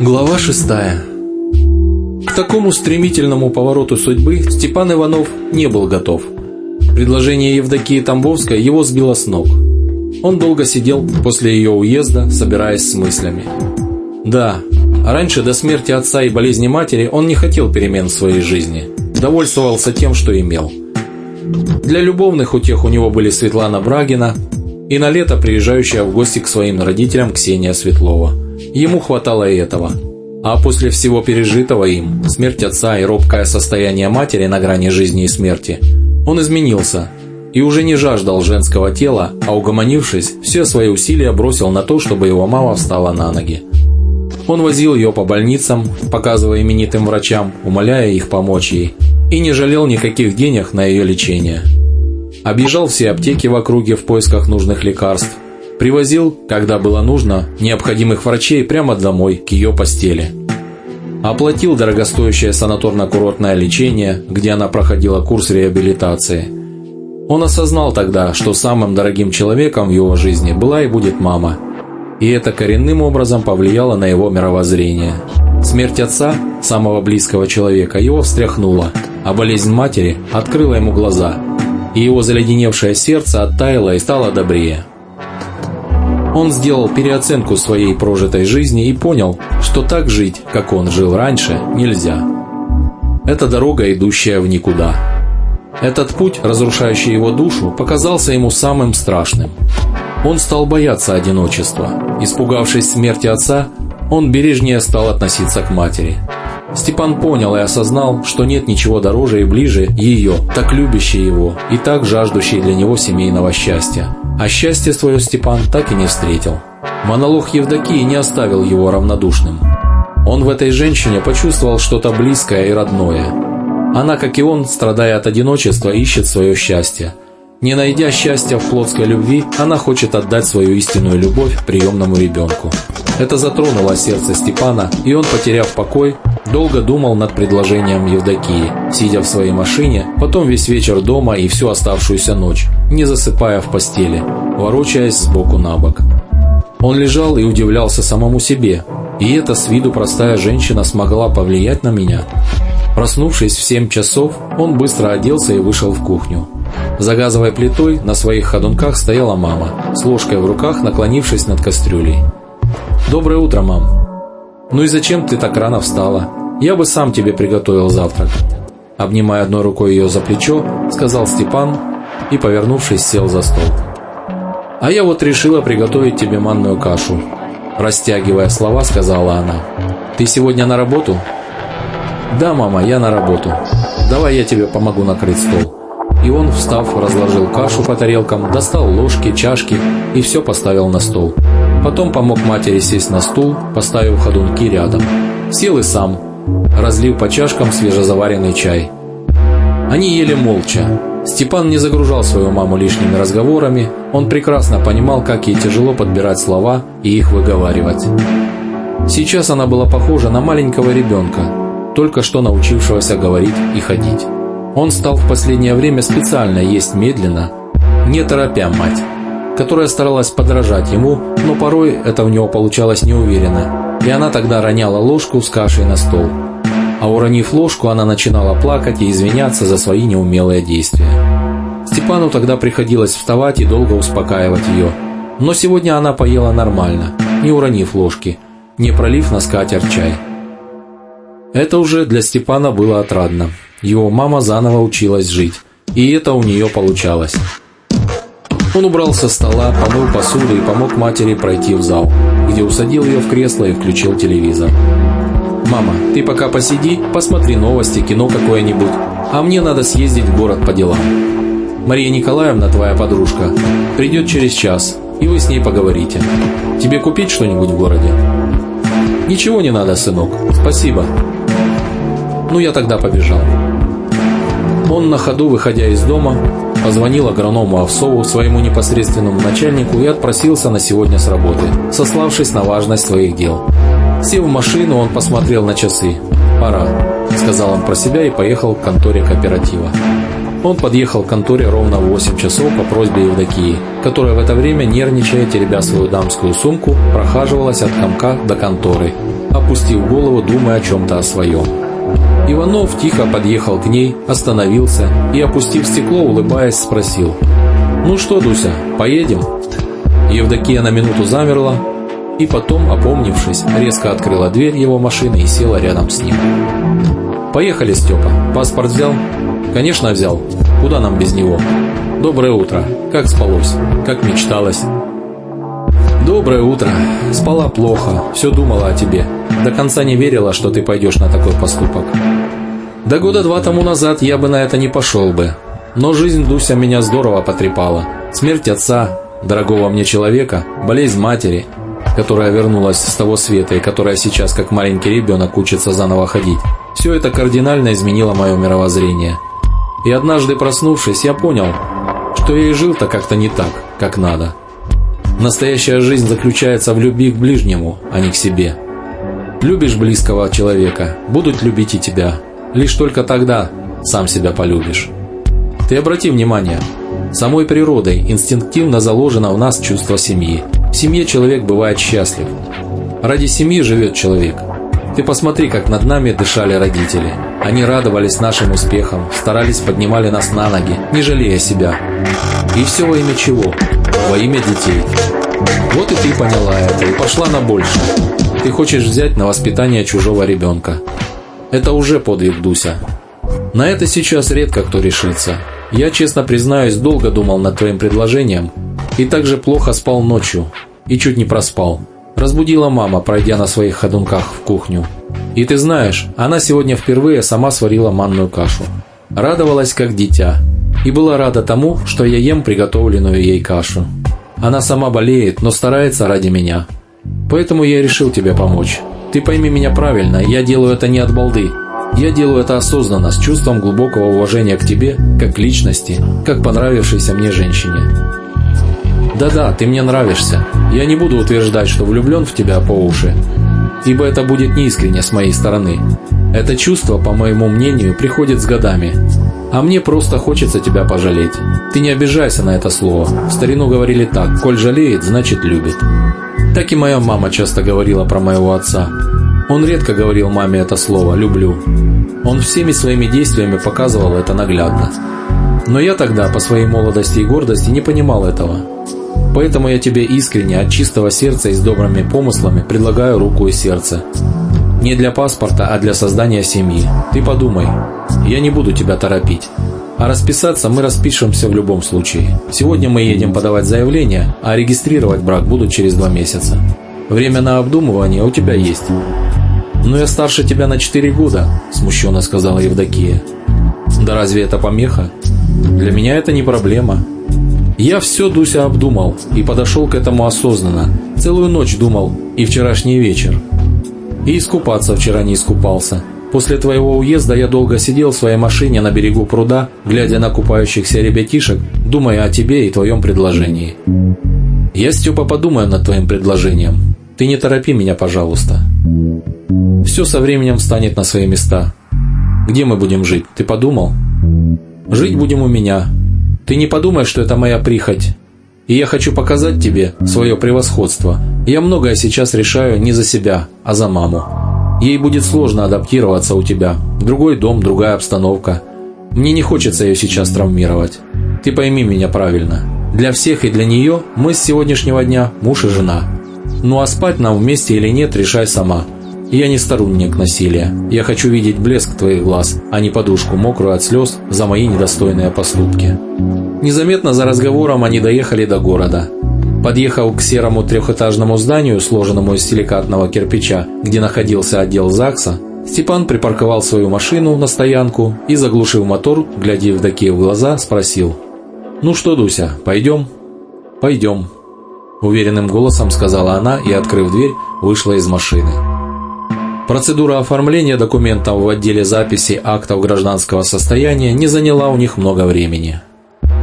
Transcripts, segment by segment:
Глава шестая. К такому стремительному повороту судьбы Степан Иванов не был готов. Предложение Евдокии Тамбовской его сбило с ног. Он долго сидел после ее уезда, собираясь с мыслями. Да, раньше до смерти отца и болезни матери он не хотел перемен в своей жизни, довольствовался тем, что имел. Для любовных утех у него были Светлана Брагина и на лето приезжающая в гости к своим родителям Ксения Светлова – Ему хватало и этого. А после всего пережитого им, смерть отца и робкое состояние матери на грани жизни и смерти, он изменился и уже не жаждал женского тела, а угомонившись, все свои усилия бросил на то, чтобы его мама встала на ноги. Он возил ее по больницам, показывая именитым врачам, умоляя их помочь ей, и не жалел никаких денег на ее лечение. Объезжал все аптеки в округе в поисках нужных лекарств, Привозил, когда было нужно, необходимых врачей прямо домой, к ее постели. Оплатил дорогостоящее санаторно-курортное лечение, где она проходила курс реабилитации. Он осознал тогда, что самым дорогим человеком в его жизни была и будет мама. И это коренным образом повлияло на его мировоззрение. Смерть отца, самого близкого человека, его встряхнула, а болезнь матери открыла ему глаза, и его заледеневшее сердце оттаяло и стало добрее. Он сделал переоценку своей прожитой жизни и понял, что так жить, как он жил раньше, нельзя. Это дорога, идущая в никуда. Этот путь, разрушающий его душу, показался ему самым страшным. Он стал бояться одиночества. Испугавшись смерти отца, он бережнее стал относиться к матери. Степан понял и осознал, что нет ничего дороже и ближе ее, так любящей его и так жаждущей для него семейного счастья. А счастье свое Степан так и не встретил. Монолог Евдокии не оставил его равнодушным. Он в этой женщине почувствовал что-то близкое и родное. Она, как и он, страдая от одиночества, ищет свое счастье. Не найдя счастья в плотской любви, она хочет отдать свою истинную любовь приемному ребенку. Это затронуло сердце Степана, и он, потеряв покой, долго думал над предложением Евдокии, сидя в своей машине, потом весь вечер дома и всю оставшуюся ночь, не засыпая в постели, ворочаясь сбоку на бок. Он лежал и удивлялся самому себе, и эта с виду простая женщина смогла повлиять на меня. Проснувшись в 7 часов, он быстро оделся и вышел в кухню. За газовой плитой на своих ходунках стояла мама, с ложкой в руках, наклонившись над кастрюлей. «Доброе утро, мам!» «Ну и зачем ты так рано встала? Я бы сам тебе приготовил завтрак». Обнимая одной рукой ее за плечо, сказал Степан и, повернувшись, сел за стол. «А я вот решила приготовить тебе манную кашу». Растягивая слова, сказала она. «Ты сегодня на работу?» «Да, мама, я на работу. Давай я тебе помогу накрыть стол». И он, встав, разложил кашу по тарелкам, достал ложки, чашки и все поставил на стол. Потом помог матери сесть на стул, поставив ходунки рядом. Сел и сам, разлив по чашкам свежезаваренный чай. Они ели молча. Степан не загружал свою маму лишними разговорами, он прекрасно понимал, как ей тяжело подбирать слова и их выговаривать. Сейчас она была похожа на маленького ребенка, только что научившегося говорить и ходить. Он стал в последнее время специально есть медленно, не торопя мать которая старалась подражать ему, но порой это у него получалось неуверенно, и она тогда роняла ложку с кашей на стол. А уронив ложку, она начинала плакать и извиняться за свои неумелые действия. Степану тогда приходилось вставать и долго успокаивать ее. Но сегодня она поела нормально, не уронив ложки, не пролив на скатерть чай. Это уже для Степана было отрадно. Его мама заново училась жить, и это у нее получалось. Он убрал со стола, помыл посуду и помог матери пройти в зал, где усадил ее в кресло и включил телевизор. «Мама, ты пока посиди, посмотри новости, кино какое-нибудь, а мне надо съездить в город по делам. Мария Николаевна, твоя подружка, придет через час, и вы с ней поговорите. Тебе купить что-нибудь в городе?» «Ничего не надо, сынок, спасибо». «Ну, я тогда побежал». Он на ходу, выходя из дома, позвонил агроному Овсову, своему непосредственному начальнику, и отпросился на сегодня с работы, сославшись на важность своих дел. Сев в машину, он посмотрел на часы. «Пора», — сказал он про себя и поехал к конторе кооператива. Он подъехал к конторе ровно в 8 часов по просьбе Евдокии, которая в это время, нервничая, теребя свою дамскую сумку, прохаживалась от комка до конторы опустив голову, думая о чем-то о своем. Иванов тихо подъехал к ней, остановился и, опустив стекло, улыбаясь, спросил. «Ну что, Дуся, поедем?» Евдокия на минуту замерла, и потом, опомнившись, резко открыла дверь его машины и села рядом с ним. «Поехали, Степа. Паспорт взял?» «Конечно взял. Куда нам без него?» «Доброе утро. Как спалось? Как мечталось?» «Доброе утро. Спала плохо. Все думала о тебе. До конца не верила, что ты пойдешь на такой поступок. До года два тому назад я бы на это не пошел бы. Но жизнь Дуся меня здорово потрепала. Смерть отца, дорогого мне человека, болезнь матери, которая вернулась с того света и которая сейчас, как маленький ребенок, учится заново ходить. Все это кардинально изменило мое мировоззрение. И однажды проснувшись, я понял, что я и жил-то как-то не так, как надо. Настоящая жизнь заключается в любви к ближнему, а не к себе. Любишь близкого человека, будут любить и тебя. Лишь только тогда сам себя полюбишь. Ты обрати внимание, самой природой инстинктивно заложено в нас чувство семьи. В семье человек бывает счастлив. Ради семьи живет человек. Ты посмотри, как над нами дышали родители. Они радовались нашим успехам, старались поднимали нас на ноги, не жалея себя. И все во имя чего? Во имя детей. Вот и ты поняла это и пошла на больше. Ты хочешь взять на воспитание чужого ребенка. Это уже подвиг, Дуся. На это сейчас редко кто решится. Я, честно признаюсь, долго думал над твоим предложением и также плохо спал ночью и чуть не проспал. Разбудила мама, пройдя на своих ходунках в кухню. И ты знаешь, она сегодня впервые сама сварила манную кашу. Радовалась как дитя. И была рада тому, что я ем приготовленную ей кашу. Она сама болеет, но старается ради меня. Поэтому я решил тебе помочь. Ты пойми меня правильно, я делаю это не от балды. Я делаю это осознанно, с чувством глубокого уважения к тебе, как личности, как понравившейся мне женщине. Да-да, ты мне нравишься. Я не буду утверждать, что влюблен в тебя по уши, ибо это будет неискренне с моей стороны. Это чувство, по моему мнению, приходит с годами. А мне просто хочется тебя пожалеть. Ты не обижайся на это слово. В старину говорили так, коль жалеет, значит любит. Так и моя мама часто говорила про моего отца. Он редко говорил маме это слово «люблю». Он всеми своими действиями показывал это наглядно. Но я тогда, по своей молодости и гордости, не понимал этого. Поэтому я тебе искренне, от чистого сердца и с добрыми помыслами предлагаю руку и сердце. Не для паспорта, а для создания семьи. Ты подумай. Я не буду тебя торопить. А расписаться мы распишемся в любом случае. Сегодня мы едем подавать заявление, а регистрировать брак будут через два месяца. Время на обдумывание у тебя есть. «Но я старше тебя на четыре года», – смущенно сказала Евдокия. «Да разве это помеха? Для меня это не проблема. Я все, Дуся, обдумал и подошел к этому осознанно. Целую ночь думал и вчерашний вечер. И искупаться вчера не искупался. После твоего уезда я долго сидел в своей машине на берегу пруда, глядя на купающихся ребятишек, думая о тебе и твоем предложении. Я, Степа, подумаю над твоим предложением. Ты не торопи меня, пожалуйста. Все со временем встанет на свои места. Где мы будем жить, ты подумал? Жить будем у меня. Ты не подумай, что это моя прихоть. И я хочу показать тебе свое превосходство. Я многое сейчас решаю не за себя, а за маму. Ей будет сложно адаптироваться у тебя. Другой дом, другая обстановка. Мне не хочется ее сейчас травмировать. Ты пойми меня правильно. Для всех и для нее мы с сегодняшнего дня муж и жена. Ну а спать нам вместе или нет, решай сама. Я не сторонник насилия. Я хочу видеть блеск твоих глаз, а не подушку, мокрую от слез за мои недостойные поступки. Незаметно за разговором они доехали до города. Подъехав к серому трехэтажному зданию, сложенному из силикатного кирпича, где находился отдел ЗАГСа, Степан припарковал свою машину на стоянку и, заглушив мотор, глядя Евдокии в глаза, спросил. «Ну что, Дуся, пойдем?» «Пойдем», – уверенным голосом сказала она и, открыв дверь, вышла из машины. Процедура оформления документов в отделе записи актов гражданского состояния не заняла у них много времени.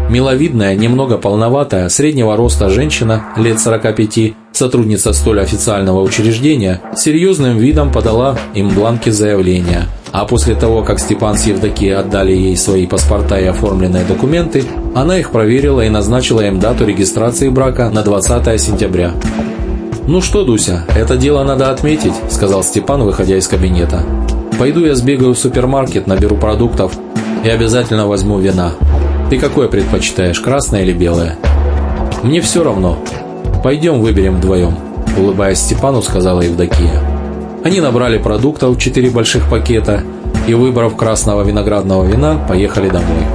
Миловидная, немного полноватая, среднего роста женщина, лет 45, сотрудница столь официального учреждения, серьезным видом подала им бланки заявления. А после того, как Степан с Евдокией отдали ей свои паспорта и оформленные документы, она их проверила и назначила им дату регистрации брака на 20 сентября. «Ну что, Дуся, это дело надо отметить», – сказал Степан, выходя из кабинета. «Пойду я сбегаю в супермаркет, наберу продуктов и обязательно возьму вина. Ты какое предпочитаешь, красное или белое?» «Мне все равно. Пойдем выберем вдвоем», – улыбаясь Степану, сказала Евдокия. Они набрали продуктов, четыре больших пакета, и, выбрав красного виноградного вина, поехали домой.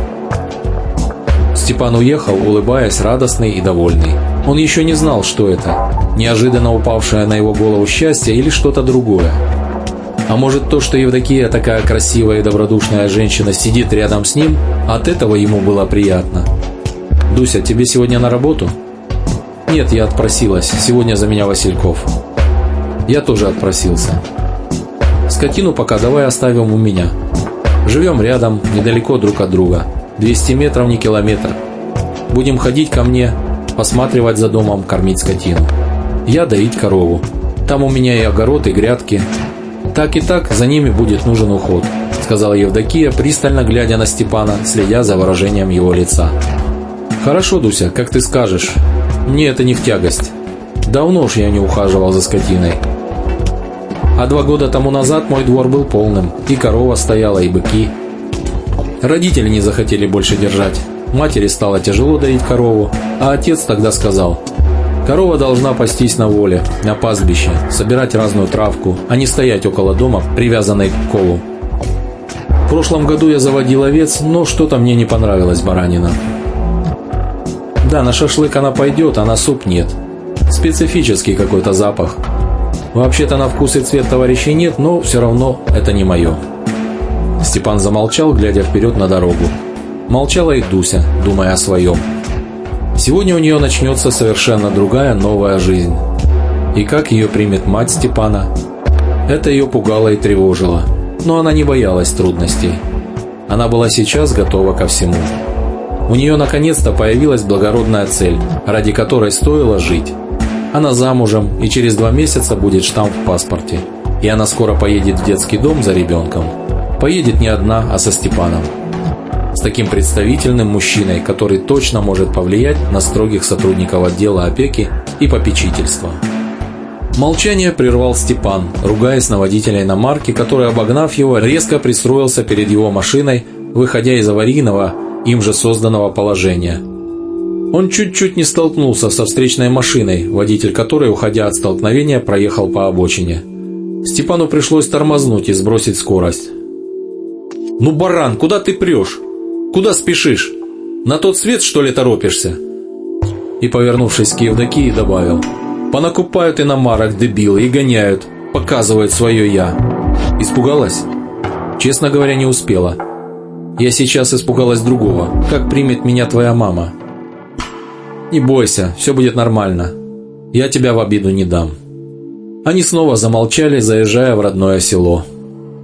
Степан уехал, улыбаясь, радостный и довольный. Он еще не знал, что это. Неожиданно упавшее на его голову счастье или что-то другое. А может то, что Евдокия, такая красивая и добродушная женщина, сидит рядом с ним, от этого ему было приятно. «Дуся, тебе сегодня на работу?» «Нет, я отпросилась. Сегодня за меня Васильков». «Я тоже отпросился». «Скотину пока давай оставим у меня. Живем рядом, недалеко друг от друга. 200 метров не километр. Будем ходить ко мне, посматривать за домом, кормить скотину. Я доить корову. Там у меня и огород, и грядки. Так и так за ними будет нужен уход», сказала Евдокия, пристально глядя на Степана, следя за выражением его лица. «Хорошо, Дуся, как ты скажешь. Мне это не в тягость. Давно уж я не ухаживал за скотиной. А два года тому назад мой двор был полным. И корова стояла, и быки. Родители не захотели больше держать. Матери стало тяжело доить корову, а отец тогда сказал, «Корова должна пастись на воле, на пастбище, собирать разную травку, а не стоять около дома, привязанной к колу». В прошлом году я заводил овец, но что-то мне не понравилось баранина. Да, на шашлык она пойдет, а на суп нет. Специфический какой-то запах. Вообще-то на вкус и цвет товарищей нет, но все равно это не мое. Степан замолчал, глядя вперед на дорогу. Молчала и Дуся, думая о своем. Сегодня у нее начнется совершенно другая новая жизнь. И как ее примет мать Степана? Это ее пугало и тревожило, но она не боялась трудностей. Она была сейчас готова ко всему. У нее наконец-то появилась благородная цель, ради которой стоило жить. Она замужем, и через два месяца будет штамп в паспорте. И она скоро поедет в детский дом за ребенком. Поедет не одна, а со Степаном. С таким представительным мужчиной, который точно может повлиять на строгих сотрудников отдела опеки и попечительства. Молчание прервал Степан, ругаясь на водителя иномарки, который, обогнав его, резко пристроился перед его машиной, выходя из аварийного, им же созданного положения. Он чуть-чуть не столкнулся со встречной машиной, водитель которой, уходя от столкновения, проехал по обочине. Степану пришлось тормознуть и сбросить скорость. «Ну, баран, куда ты прешь? Куда спешишь? На тот свет, что ли, торопишься?» И, повернувшись к Евдокии, добавил. «Понакупают иномарок дебилы и гоняют, показывают свое «я». Испугалась?» «Честно говоря, не успела. Я сейчас испугалась другого. Как примет меня твоя мама?» «Не бойся, все будет нормально. Я тебя в обиду не дам». Они снова замолчали, заезжая в родное село.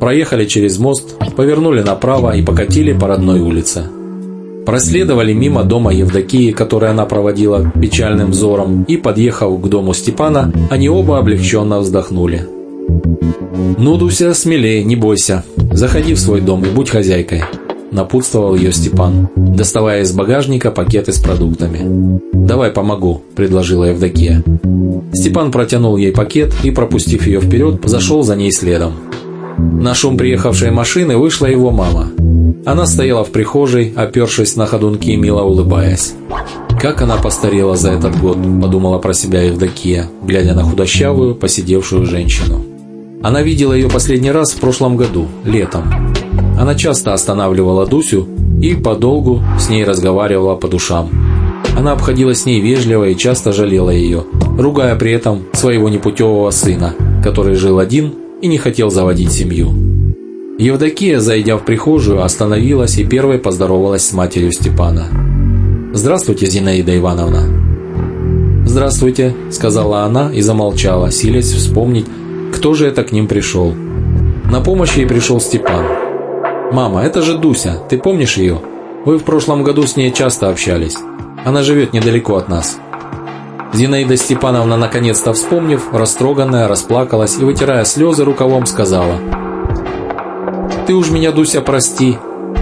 Проехали через мост, повернули направо и покатили по родной улице. Проследовали мимо дома Евдокии, который она проводила печальным взором, и, подъехав к дому Степана, они оба облегченно вздохнули. «Ну, Дуся, смелее, не бойся. Заходи в свой дом и будь хозяйкой», – напутствовал ее Степан, доставая из багажника пакеты с продуктами. «Давай помогу», – предложила Евдокия. Степан протянул ей пакет и, пропустив ее вперед, зашел за ней следом. На шум приехавшей машины вышла его мама. Она стояла в прихожей, опершись на ходунки, мило улыбаясь. «Как она постарела за этот год», – подумала про себя Евдокия, глядя на худощавую, посидевшую женщину. Она видела ее последний раз в прошлом году, летом. Она часто останавливала Дусю и подолгу с ней разговаривала по душам. Она обходилась с ней вежливо и часто жалела ее, ругая при этом своего непутевого сына, который жил один и не хотел заводить семью. Евдокия, зайдя в прихожую, остановилась и первой поздоровалась с матерью Степана. «Здравствуйте, Зинаида Ивановна». «Здравствуйте», – сказала она и замолчала, силясь вспомнить, кто же это к ним пришел. На помощь ей пришел Степан. «Мама, это же Дуся, ты помнишь ее? Вы в прошлом году с ней часто общались. Она живет недалеко от нас». Зинаида Степановна, наконец-то вспомнив, растроганная, расплакалась и, вытирая слезы рукавом, сказала «Ты уж меня, Дуся, прости.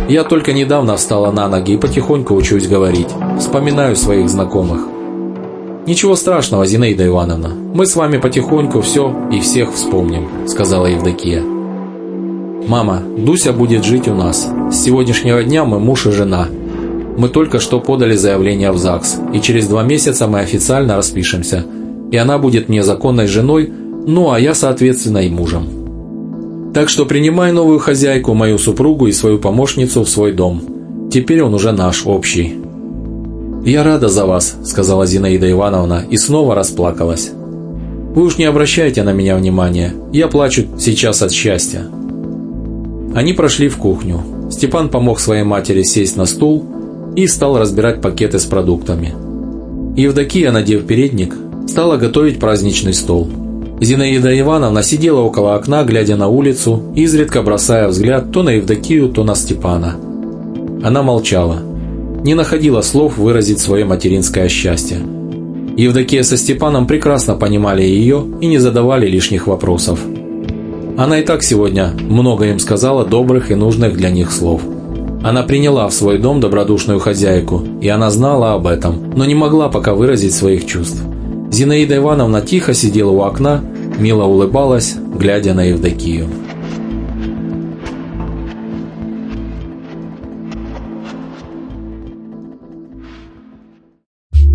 Я только недавно встала на ноги и потихоньку учусь говорить. Вспоминаю своих знакомых». «Ничего страшного, Зинаида Ивановна. Мы с вами потихоньку все и всех вспомним», – сказала Евдокия. «Мама, Дуся будет жить у нас. С сегодняшнего дня мы муж и жена. Мы только что подали заявление в ЗАГС, и через два месяца мы официально распишемся. И она будет мне законной женой, ну а я, соответственно, и мужем. Так что принимай новую хозяйку, мою супругу и свою помощницу в свой дом. Теперь он уже наш, общий». «Я рада за вас», – сказала Зинаида Ивановна и снова расплакалась. «Вы уж не обращайте на меня внимания, я плачу сейчас от счастья». Они прошли в кухню. Степан помог своей матери сесть на стул и стал разбирать пакеты с продуктами. Евдокия, надев передник, стала готовить праздничный стол. Зинаида Ивановна сидела около окна, глядя на улицу, изредка бросая взгляд то на Евдокию, то на Степана. Она молчала не находила слов выразить свое материнское счастье. Евдокия со Степаном прекрасно понимали ее и не задавали лишних вопросов. Она и так сегодня много им сказала добрых и нужных для них слов. Она приняла в свой дом добродушную хозяйку, и она знала об этом, но не могла пока выразить своих чувств. Зинаида Ивановна тихо сидела у окна, мило улыбалась, глядя на Евдокию.